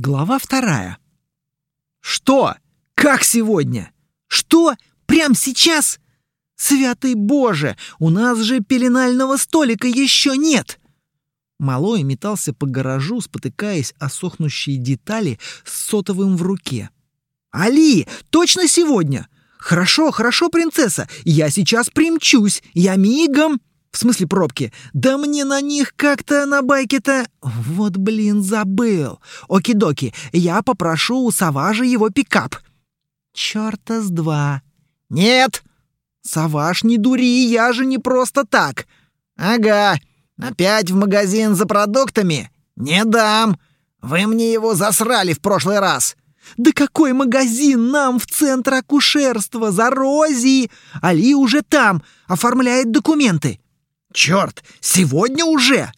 Глава вторая. Что? Как сегодня? Что? Прям сейчас? Святый Боже, у нас же пеленального столика еще нет. Малой метался по гаражу, спотыкаясь о сохнущие детали с сотовым в руке. «Али, точно сегодня? Хорошо, хорошо, принцесса, я сейчас примчусь, я мигом!» В смысле пробки? Да мне на них как-то на байке-то... Вот, блин, забыл. Оки-доки, я попрошу у Саважа его пикап. Чёрта с два. Нет! Саваж, не дури, я же не просто так. Ага, опять в магазин за продуктами? Не дам. Вы мне его засрали в прошлый раз. Да какой магазин нам в центр акушерства за Рози? Али уже там, оформляет документы. Черт, сегодня уже?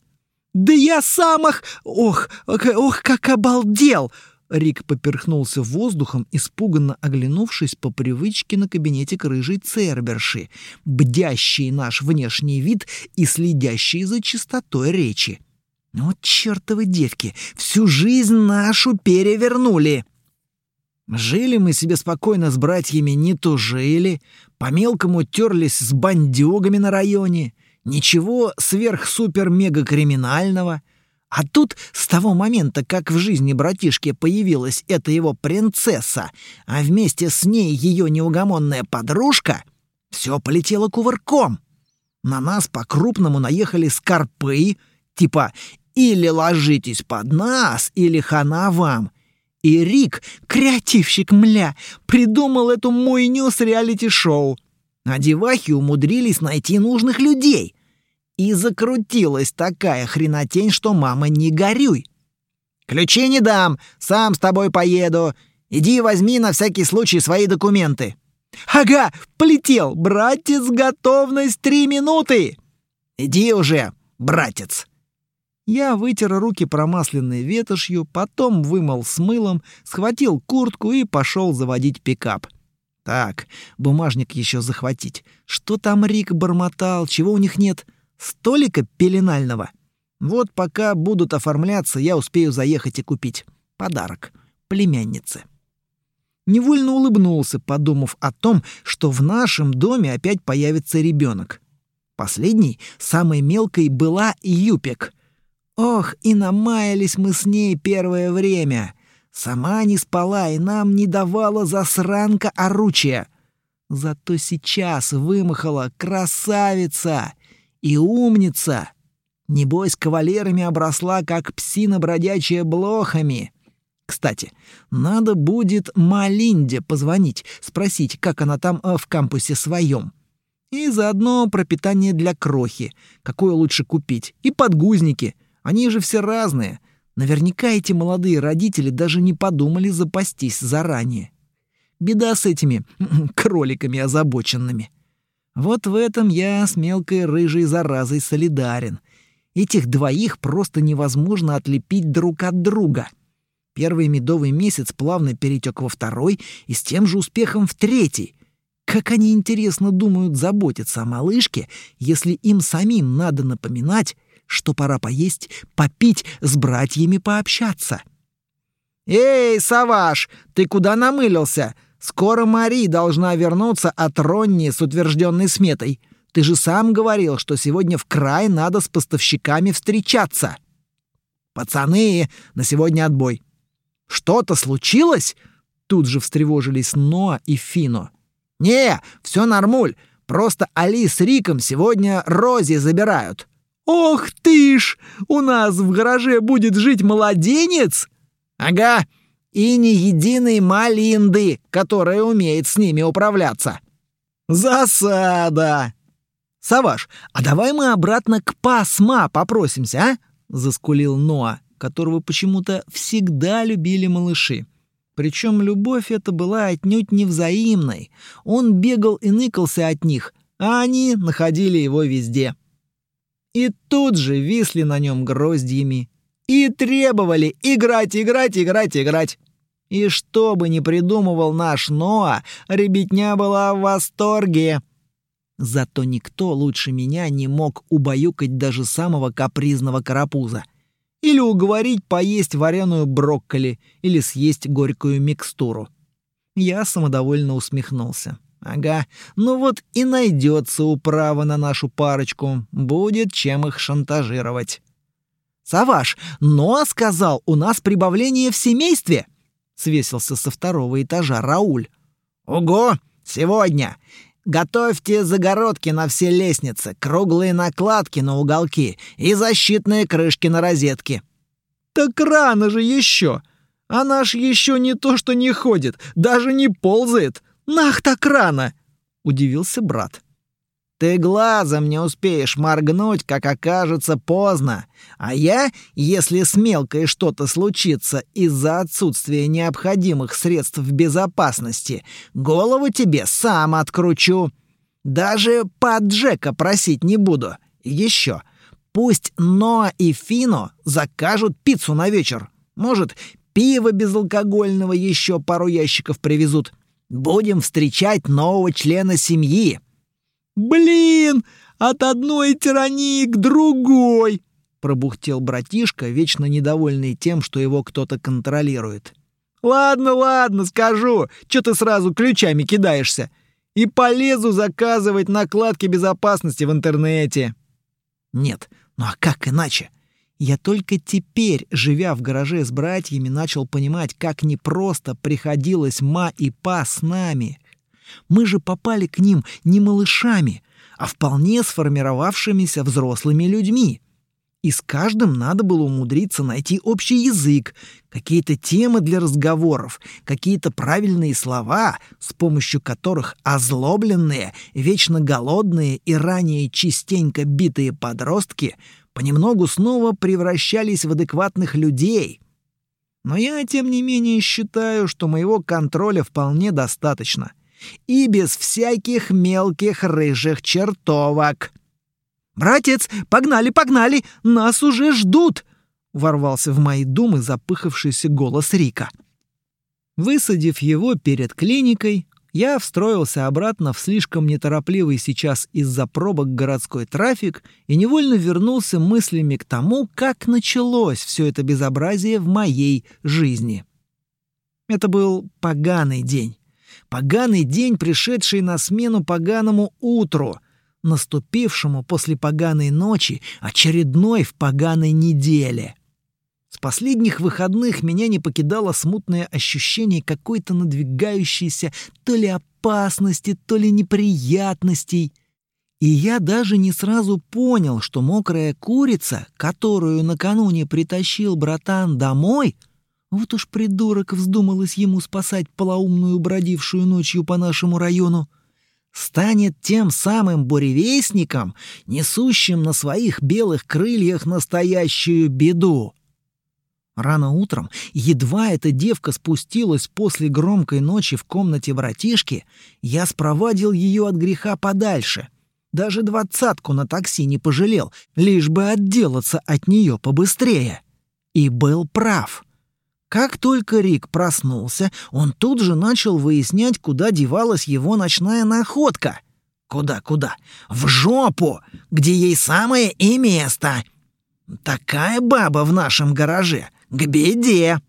Да я сам ах... Ох, ох, как обалдел! Рик поперхнулся воздухом, испуганно оглянувшись по привычке на кабинетик рыжей церберши, бдящий наш внешний вид и следящий за чистотой речи. Вот чертовы девки, всю жизнь нашу перевернули. Жили мы себе спокойно с братьями, не то жили, по-мелкому терлись с бандюгами на районе, Ничего сверх-супер-мега-криминального. А тут с того момента, как в жизни братишки появилась эта его принцесса, а вместе с ней ее неугомонная подружка, все полетело кувырком. На нас по-крупному наехали скорпы, типа «или ложитесь под нас, или хана вам». И Рик, креативщик мля, придумал эту мойню с реалити-шоу — а девахи умудрились найти нужных людей. И закрутилась такая хренотень, что мама не горюй. «Ключи не дам, сам с тобой поеду. Иди возьми на всякий случай свои документы». «Ага, полетел! Братец, готовность три минуты!» «Иди уже, братец!» Я вытер руки промасленной ветошью, потом вымыл с мылом, схватил куртку и пошел заводить пикап. Так, бумажник еще захватить. Что там Рик бормотал, чего у них нет? Столика пеленального? Вот пока будут оформляться, я успею заехать и купить. Подарок. Племяннице. Невольно улыбнулся, подумав о том, что в нашем доме опять появится ребенок. Последней, самой мелкой, была Юпик. Ох, и намаялись мы с ней первое время. Сама не спала и нам не давала засранка оручия. Зато сейчас вымахала красавица и умница. Небось, кавалерами обросла, как псина бродячая блохами. Кстати, надо будет Малинде позвонить, спросить, как она там э, в кампусе своем. И заодно пропитание для крохи, какое лучше купить, и подгузники. Они же все разные — Наверняка эти молодые родители даже не подумали запастись заранее. Беда с этими кроликами озабоченными. Вот в этом я с мелкой рыжей заразой солидарен. Этих двоих просто невозможно отлепить друг от друга. Первый медовый месяц плавно перетек во второй и с тем же успехом в третий. Как они, интересно, думают заботиться о малышке, если им самим надо напоминать, что пора поесть, попить, с братьями пообщаться. «Эй, Саваш, ты куда намылился? Скоро Мари должна вернуться от Ронни с утвержденной сметой. Ты же сам говорил, что сегодня в край надо с поставщиками встречаться». «Пацаны, на сегодня отбой». «Что-то случилось?» Тут же встревожились Ноа и Фино. «Не, все нормуль. Просто Али с Риком сегодня Рози забирают. «Ох ты ж! У нас в гараже будет жить младенец!» «Ага, и ни единой малинды, которая умеет с ними управляться!» «Засада!» «Саваш, а давай мы обратно к Пасма попросимся, а?» — заскулил Ноа, которого почему-то всегда любили малыши. Причем любовь эта была отнюдь невзаимной. Он бегал и ныкался от них, а они находили его везде и тут же висли на нем гроздьями и требовали играть, играть, играть, играть. И что бы ни придумывал наш Ноа, ребятня была в восторге. Зато никто лучше меня не мог убаюкать даже самого капризного карапуза. Или уговорить поесть вареную брокколи или съесть горькую микстуру. Я самодовольно усмехнулся. Ага, ну вот и найдется управа на нашу парочку. Будет чем их шантажировать. Саваш, но сказал, у нас прибавление в семействе. Свесился со второго этажа Рауль. Ого, сегодня. Готовьте загородки на все лестницы, круглые накладки на уголки и защитные крышки на розетки. Так рано же еще. А наш еще не то что не ходит, даже не ползает. «Нах, так рано!» — удивился брат. «Ты глазом не успеешь моргнуть, как окажется поздно. А я, если с мелкой что-то случится из-за отсутствия необходимых средств безопасности, голову тебе сам откручу. Даже под Джека просить не буду. Еще. Пусть Ноа и Фино закажут пиццу на вечер. Может, пиво безалкогольного еще пару ящиков привезут. Будем встречать нового члена семьи». «Блин, от одной тирании к другой!» — пробухтел братишка, вечно недовольный тем, что его кто-то контролирует. «Ладно, ладно, скажу. Чё ты сразу ключами кидаешься? И полезу заказывать накладки безопасности в интернете». «Нет, ну а как иначе? Я только теперь, живя в гараже с братьями, начал понимать, как непросто приходилось ма и па с нами. Мы же попали к ним не малышами, а вполне сформировавшимися взрослыми людьми. И с каждым надо было умудриться найти общий язык, какие-то темы для разговоров, какие-то правильные слова, с помощью которых озлобленные, вечно голодные и ранее частенько битые подростки — понемногу снова превращались в адекватных людей. Но я, тем не менее, считаю, что моего контроля вполне достаточно. И без всяких мелких рыжих чертовок. «Братец, погнали, погнали! Нас уже ждут!» — ворвался в мои думы запыхавшийся голос Рика. Высадив его перед клиникой, я встроился обратно в слишком неторопливый сейчас из-за пробок городской трафик и невольно вернулся мыслями к тому, как началось все это безобразие в моей жизни. Это был поганый день. Поганый день, пришедший на смену поганому утру, наступившему после поганой ночи, очередной в поганой неделе — последних выходных меня не покидало смутное ощущение какой-то надвигающейся то ли опасности, то ли неприятностей. И я даже не сразу понял, что мокрая курица, которую накануне притащил братан домой, вот уж придурок вздумалось ему спасать полоумную бродившую ночью по нашему району, станет тем самым буревестником, несущим на своих белых крыльях настоящую беду. Рано утром, едва эта девка спустилась после громкой ночи в комнате братишки, я спровадил ее от греха подальше. Даже двадцатку на такси не пожалел, лишь бы отделаться от нее побыстрее. И был прав. Как только Рик проснулся, он тут же начал выяснять, куда девалась его ночная находка. Куда-куда? В жопу, где ей самое и место. Такая баба в нашем гараже — к беде.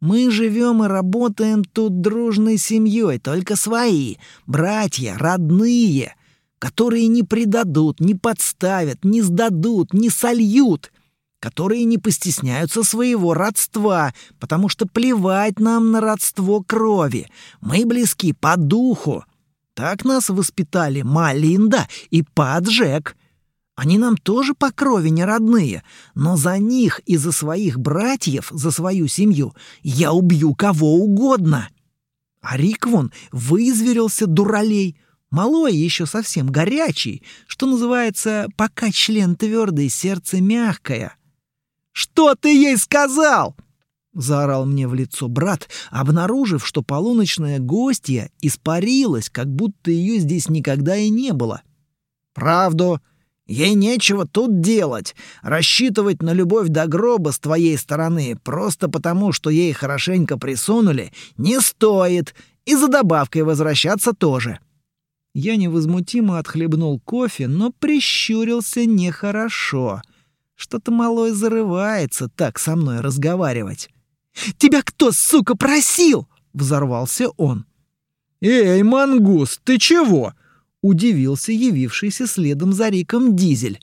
Мы живем и работаем тут дружной семьей, только свои, братья, родные, которые не предадут, не подставят, не сдадут, не сольют, которые не постесняются своего родства, потому что плевать нам на родство крови. Мы близки по духу. Так нас воспитали Малинда и Паджек. Они нам тоже по крови не родные, но за них и за своих братьев, за свою семью я убью кого угодно. А Рик вон вызверился дуралей, малой еще совсем горячий, что называется, пока член твердый, сердце мягкое. «Что ты ей сказал?» — заорал мне в лицо брат, обнаружив, что полуночная гостья испарилась, как будто ее здесь никогда и не было. «Правду!» Ей нечего тут делать, рассчитывать на любовь до гроба с твоей стороны просто потому, что ей хорошенько присунули, не стоит, и за добавкой возвращаться тоже. Я невозмутимо отхлебнул кофе, но прищурился нехорошо. Что-то малой зарывается так со мной разговаривать. «Тебя кто, сука, просил?» — взорвался он. «Эй, мангус, ты чего?» — удивился явившийся следом за Риком Дизель.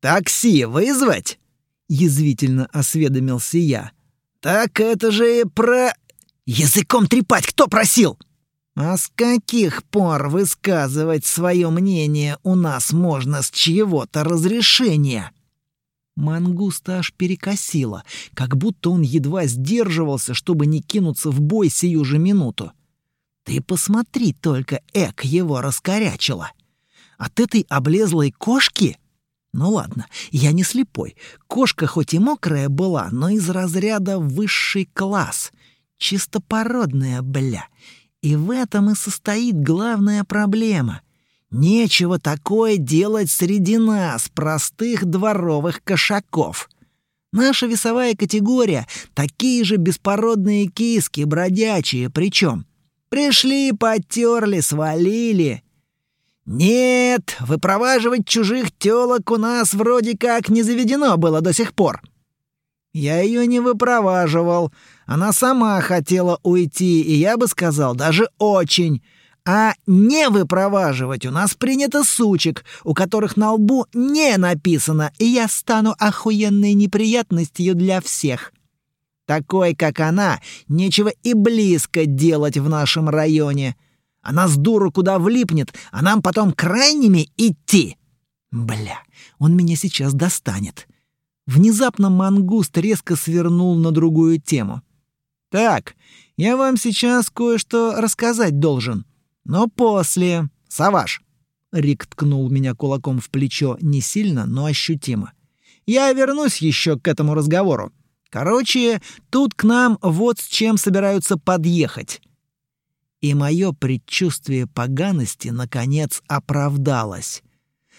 «Такси вызвать?» — язвительно осведомился я. «Так это же про...» «Языком трепать кто просил?» «А с каких пор высказывать свое мнение у нас можно с чьего-то разрешения?» Мангуста аж перекосило, как будто он едва сдерживался, чтобы не кинуться в бой сию же минуту. Ты посмотри только, эк его раскорячило. От этой облезлой кошки? Ну ладно, я не слепой. Кошка хоть и мокрая была, но из разряда высший класс. Чистопородная, бля. И в этом и состоит главная проблема — Нечего такое делать среди нас, простых дворовых кошаков. Наша весовая категория — такие же беспородные киски, бродячие причем. Пришли, потерли, свалили. Нет, выпроваживать чужих тёлок у нас вроде как не заведено было до сих пор. Я ее не выпроваживал. Она сама хотела уйти, и я бы сказал, даже очень. А не выпроваживать у нас принято сучек, у которых на лбу не написано «и я стану охуенной неприятностью для всех». Такой, как она, нечего и близко делать в нашем районе. Она с дуру куда влипнет, а нам потом крайними идти. Бля, он меня сейчас достанет. Внезапно мангуст резко свернул на другую тему. «Так, я вам сейчас кое-что рассказать должен. Но после... Саваш!» Рик ткнул меня кулаком в плечо не сильно, но ощутимо. «Я вернусь еще к этому разговору. Короче, тут к нам вот с чем собираются подъехать». И мое предчувствие поганости, наконец, оправдалось.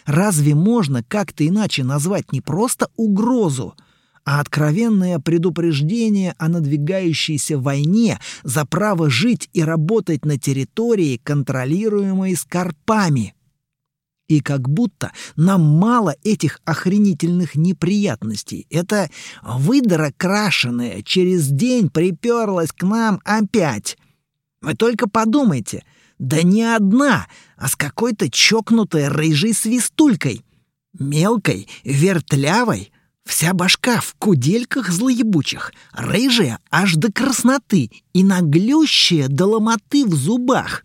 Разве можно как-то иначе назвать не просто угрозу, а откровенное предупреждение о надвигающейся войне за право жить и работать на территории, контролируемой скорпами. И как будто нам мало этих охренительных неприятностей. Это выдра крашеная через день приперлась к нам опять. Вы только подумайте, да не одна, а с какой-то чокнутой рыжей свистулькой. Мелкой, вертлявой — Вся башка в кудельках злоебучих, рыжая аж до красноты и наглющая до ломоты в зубах.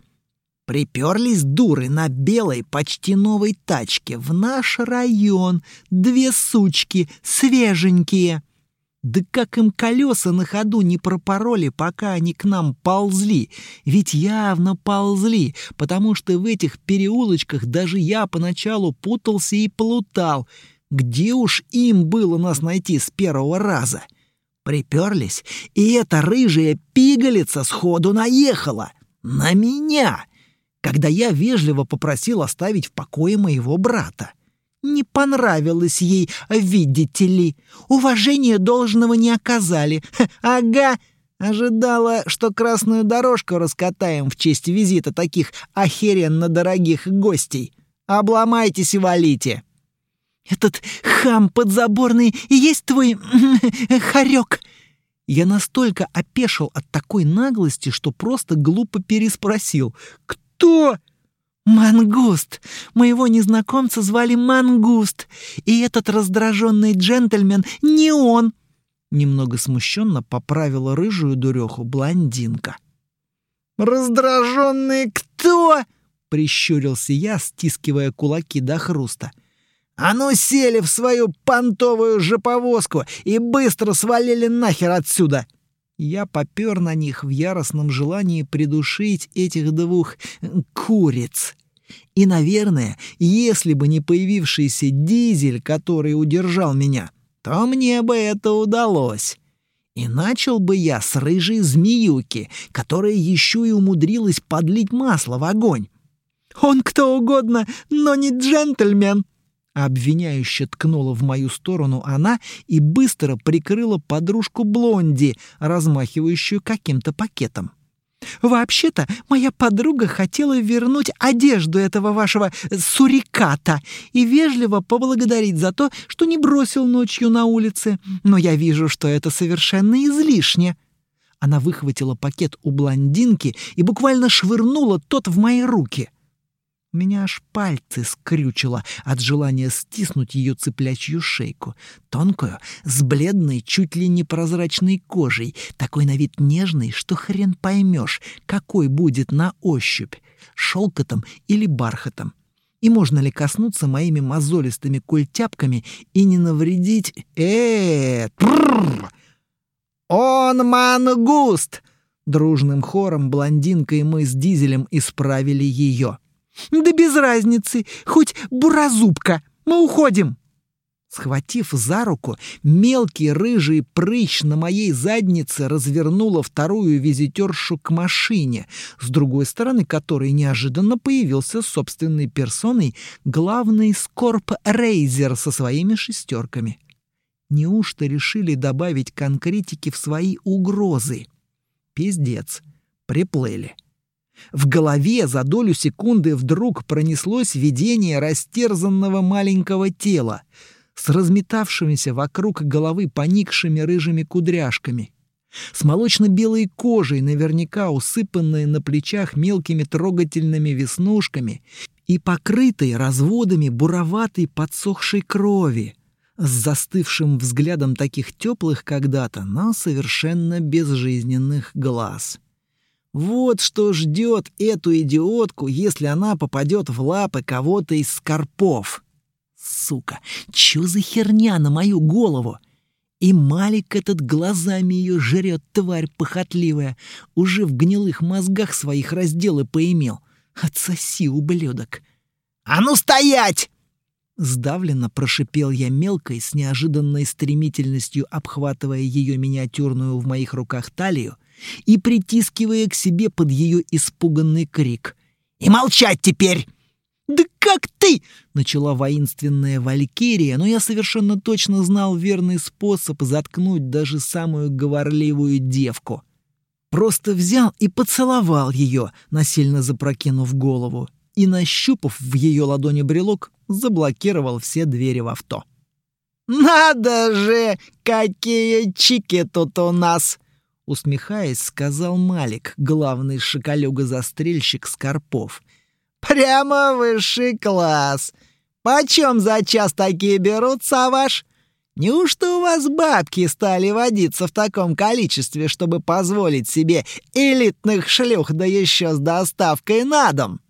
Приперлись дуры на белой почти новой тачке в наш район, две сучки, свеженькие. Да как им колеса на ходу не пропороли, пока они к нам ползли. Ведь явно ползли, потому что в этих переулочках даже я поначалу путался и плутал — где уж им было нас найти с первого раза? Приперлись, и эта рыжая пигалица сходу наехала. На меня! Когда я вежливо попросил оставить в покое моего брата. Не понравилось ей, видите ли. Уважения должного не оказали. Ха, ага, ожидала, что красную дорожку раскатаем в честь визита таких охеренно дорогих гостей. Обломайтесь и валите. «Этот хам подзаборный и есть твой хорек!» Я настолько опешил от такой наглости, что просто глупо переспросил. «Кто?» «Мангуст! Моего незнакомца звали Мангуст, и этот раздраженный джентльмен не он!» Немного смущенно поправила рыжую дуреху блондинка. «Раздраженный кто?» — прищурился я, стискивая кулаки до хруста. — а ну сели в свою понтовую жоповозку и быстро свалили нахер отсюда!» Я попер на них в яростном желании придушить этих двух куриц. И, наверное, если бы не появившийся дизель, который удержал меня, то мне бы это удалось. И начал бы я с рыжей змеюки, которая еще и умудрилась подлить масло в огонь. «Он кто угодно, но не джентльмен!» Обвиняюще ткнула в мою сторону она и быстро прикрыла подружку Блонди, размахивающую каким-то пакетом. Вообще-то, моя подруга хотела вернуть одежду этого вашего суриката и вежливо поблагодарить за то, что не бросил ночью на улице. Но я вижу, что это совершенно излишне. Она выхватила пакет у блондинки и буквально швырнула тот в мои руки. Меня аж пальцы скрючило от желания стиснуть ее цыплячью шейку. Тонкую, с бледной, чуть ли не прозрачной кожей, такой на вид нежный, что хрен поймешь, какой будет на ощупь, шелкотом или бархатом. И можно ли коснуться моими мозолистыми культяпками и не навредить... э Он мангуст! Дружным хором блондинка и мы с Дизелем исправили ее. «Да без разницы, хоть буразубка, мы уходим!» Схватив за руку, мелкий рыжий прыщ на моей заднице развернула вторую визитершу к машине, с другой стороны которой неожиданно появился собственной персоной главный Скорп Рейзер со своими шестерками. Неужто решили добавить конкретики в свои угрозы? Пиздец, приплыли. В голове за долю секунды вдруг пронеслось видение растерзанного маленького тела с разметавшимися вокруг головы поникшими рыжими кудряшками, с молочно-белой кожей, наверняка усыпанной на плечах мелкими трогательными веснушками и покрытой разводами буроватой подсохшей крови, с застывшим взглядом таких теплых когда-то, но совершенно безжизненных глаз. Вот что ждет эту идиотку, если она попадет в лапы кого-то из скорпов. Сука, чё за херня на мою голову? И Малик этот глазами ее жрет, тварь похотливая. Уже в гнилых мозгах своих разделы поимел. Отсоси, ублюдок. «А ну стоять!» Сдавленно прошипел я мелкой, с неожиданной стремительностью обхватывая ее миниатюрную в моих руках талию и притискивая к себе под ее испуганный крик. «И молчать теперь!» «Да как ты?» — начала воинственная Валькирия, но я совершенно точно знал верный способ заткнуть даже самую говорливую девку. Просто взял и поцеловал ее, насильно запрокинув голову, и, нащупав в ее ладони брелок, заблокировал все двери в авто. «Надо же, какие чики тут у нас!» Усмехаясь, сказал Малик, главный шоколюга-застрельщик Скорпов. «Прямо высший класс! Почем за час такие берут, Саваш? Неужто у вас бабки стали водиться в таком количестве, чтобы позволить себе элитных шлюх, да еще с доставкой на дом?»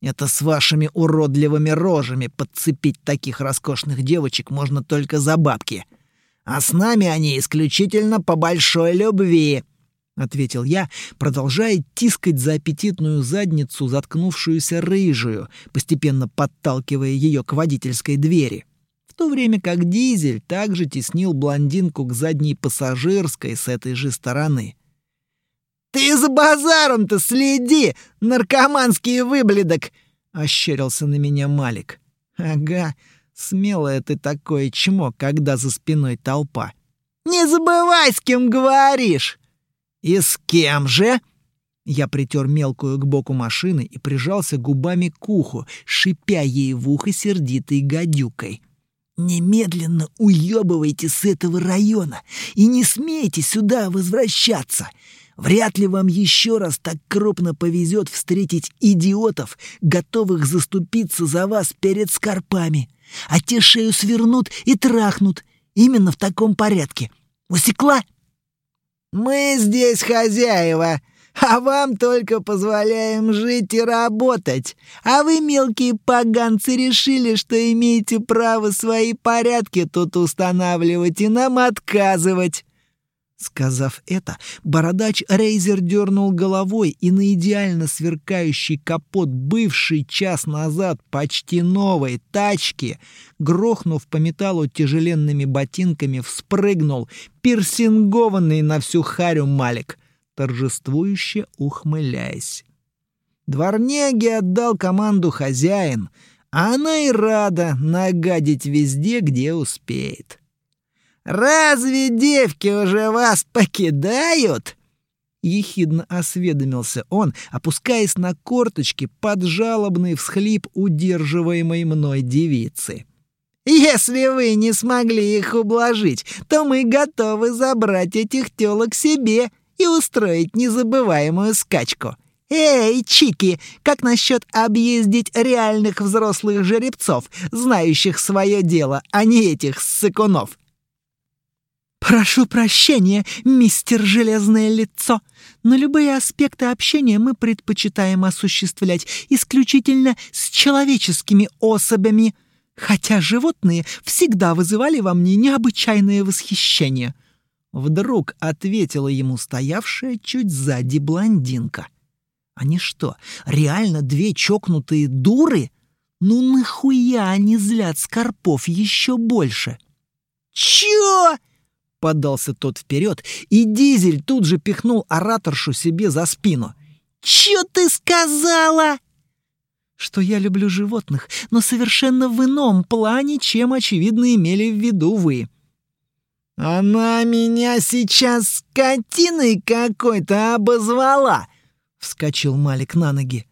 Это с вашими уродливыми рожами подцепить таких роскошных девочек можно только за бабки. А с нами они исключительно по большой любви», — ответил я, продолжая тискать за аппетитную задницу заткнувшуюся рыжую, постепенно подталкивая ее к водительской двери. В то время как Дизель также теснил блондинку к задней пассажирской с этой же стороны. «Ты за базаром-то следи, наркоманский выбледок!» — ощерился на меня Малик. «Ага, Смелое ты такое чмо, когда за спиной толпа. Не забывай, с кем говоришь. И с кем же? Я притер мелкую к боку машины и прижался губами к уху, шипя ей в ухо сердитой гадюкой. «Немедленно уебывайте с этого района и не смейте сюда возвращаться. Вряд ли вам еще раз так крупно повезет встретить идиотов, готовых заступиться за вас перед скорпами а те шею свернут и трахнут. Именно в таком порядке. Усекла? Мы здесь хозяева, а вам только позволяем жить и работать. А вы, мелкие поганцы, решили, что имеете право свои порядки тут устанавливать и нам отказывать. Сказав это, бородач Рейзер дернул головой, и на идеально сверкающий капот бывший час назад почти новой тачки, грохнув по металлу тяжеленными ботинками, вспрыгнул пирсингованный на всю харю Малик, торжествующе ухмыляясь. Дворняге отдал команду хозяин, а она и рада нагадить везде, где успеет. «Разве девки уже вас покидают?» ехидно осведомился он, опускаясь на корточки под жалобный всхлип удерживаемой мной девицы. «Если вы не смогли их ублажить, то мы готовы забрать этих тёлок себе и устроить незабываемую скачку. Эй, Чики, как насчет объездить реальных взрослых жеребцов, знающих свое дело, а не этих ссыкунов?» «Прошу прощения, мистер Железное Лицо, но любые аспекты общения мы предпочитаем осуществлять исключительно с человеческими особями, хотя животные всегда вызывали во мне необычайное восхищение». Вдруг ответила ему стоявшая чуть сзади блондинка. «Они что, реально две чокнутые дуры? Ну нахуя они злят Скорпов еще больше?» «Чё?» Подался тот вперед, и Дизель тут же пихнул ораторшу себе за спину. «Чё ты сказала?» «Что я люблю животных, но совершенно в ином плане, чем, очевидно, имели в виду вы». «Она меня сейчас скотиной какой-то обозвала!» — вскочил Малик на ноги.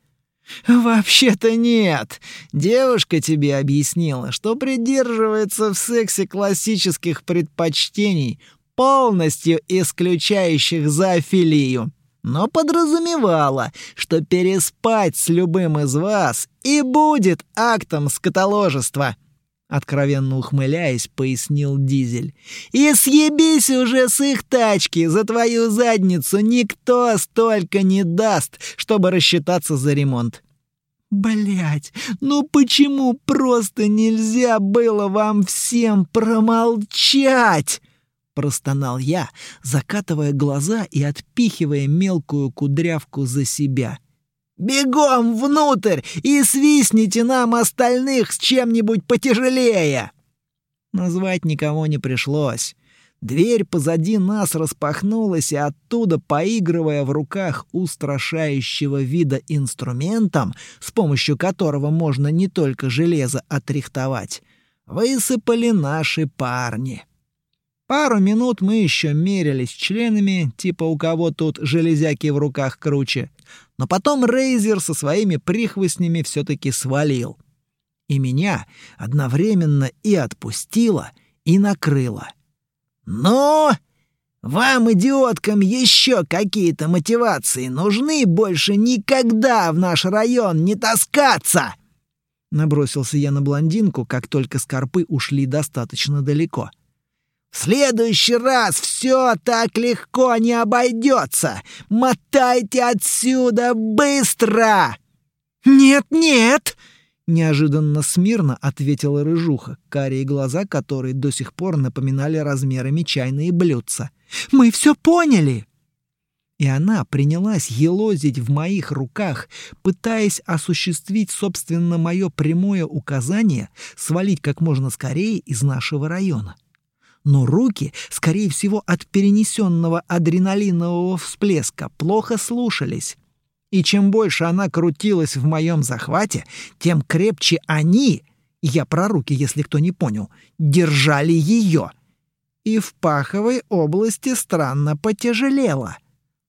«Вообще-то нет. Девушка тебе объяснила, что придерживается в сексе классических предпочтений, полностью исключающих зоофилию, но подразумевала, что переспать с любым из вас и будет актом скотоложества». Откровенно ухмыляясь, пояснил Дизель. «И съебись уже с их тачки! За твою задницу никто столько не даст, чтобы рассчитаться за ремонт!» Блять, ну почему просто нельзя было вам всем промолчать?» Простонал я, закатывая глаза и отпихивая мелкую кудрявку за себя. Бегом внутрь и свистните нам остальных с чем-нибудь потяжелее!» Назвать никого не пришлось. Дверь позади нас распахнулась, и оттуда, поигрывая в руках устрашающего вида инструментом, с помощью которого можно не только железо отрихтовать, высыпали наши парни. Пару минут мы еще мерились членами, типа у кого тут железяки в руках круче. Но потом Рейзер со своими прихвостнями все-таки свалил. И меня одновременно и отпустило, и накрыло. «Но вам, идиоткам, еще какие-то мотивации нужны больше никогда в наш район не таскаться!» Набросился я на блондинку, как только скорпы ушли достаточно далеко. — в следующий раз все так легко не обойдется. Мотайте отсюда быстро!» «Нет-нет!» — неожиданно смирно ответила рыжуха, карие глаза которой до сих пор напоминали размерами чайные блюдца. «Мы все поняли!» И она принялась елозить в моих руках, пытаясь осуществить, собственно, мое прямое указание свалить как можно скорее из нашего района но руки, скорее всего, от перенесенного адреналинового всплеска, плохо слушались. И чем больше она крутилась в моем захвате, тем крепче они, я про руки, если кто не понял, держали ее. И в паховой области странно потяжелело.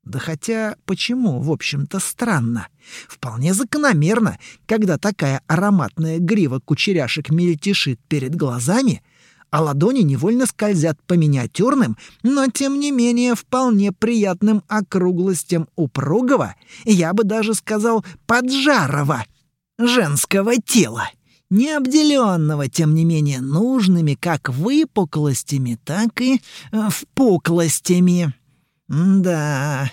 Да хотя, почему, в общем-то, странно? Вполне закономерно, когда такая ароматная грива кучеряшек мельтешит перед глазами — а ладони невольно скользят по миниатюрным, но тем не менее вполне приятным округлостям упругого, я бы даже сказал поджарого, женского тела, не обделенного, тем не менее, нужными как выпуклостями, так и э, впуклостями. Да,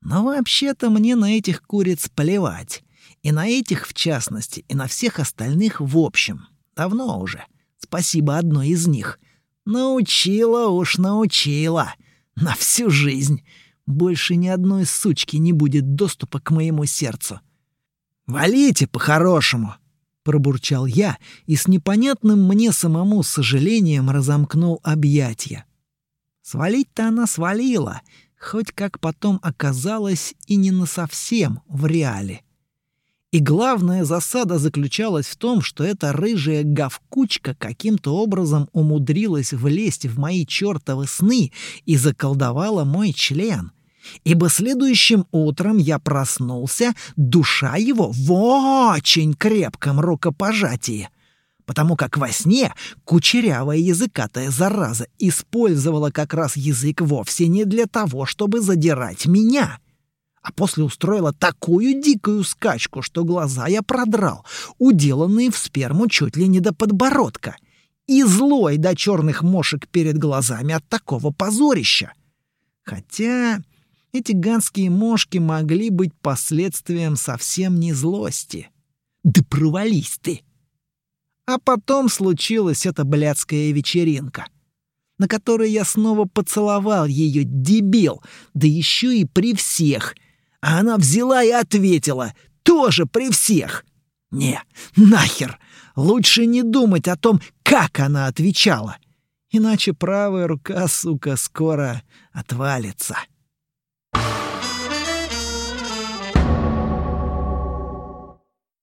но вообще-то мне на этих куриц плевать. И на этих в частности, и на всех остальных в общем. Давно уже. Спасибо одной из них. Научила уж научила. На всю жизнь. Больше ни одной сучки не будет доступа к моему сердцу. «Валите по-хорошему!» — пробурчал я и с непонятным мне самому сожалением разомкнул объятья. Свалить-то она свалила, хоть как потом оказалось и не насовсем в реале. И главная засада заключалась в том, что эта рыжая говкучка каким-то образом умудрилась влезть в мои чертовы сны и заколдовала мой член. ибо следующим утром я проснулся, душа его в очень крепком рукопожатии, потому как во сне кучерявая языкатая зараза использовала как раз язык вовсе не для того, чтобы задирать меня, а после устроила такую дикую скачку, что глаза я продрал, уделанные в сперму чуть ли не до подбородка, и злой до черных мошек перед глазами от такого позорища. Хотя эти ганские мошки могли быть последствием совсем не злости. Да провались ты! А потом случилась эта блядская вечеринка, на которой я снова поцеловал ее, дебил, да еще и при всех. А она взяла и ответила, тоже при всех. Не, нахер, лучше не думать о том, как она отвечала. Иначе правая рука, сука, скоро отвалится.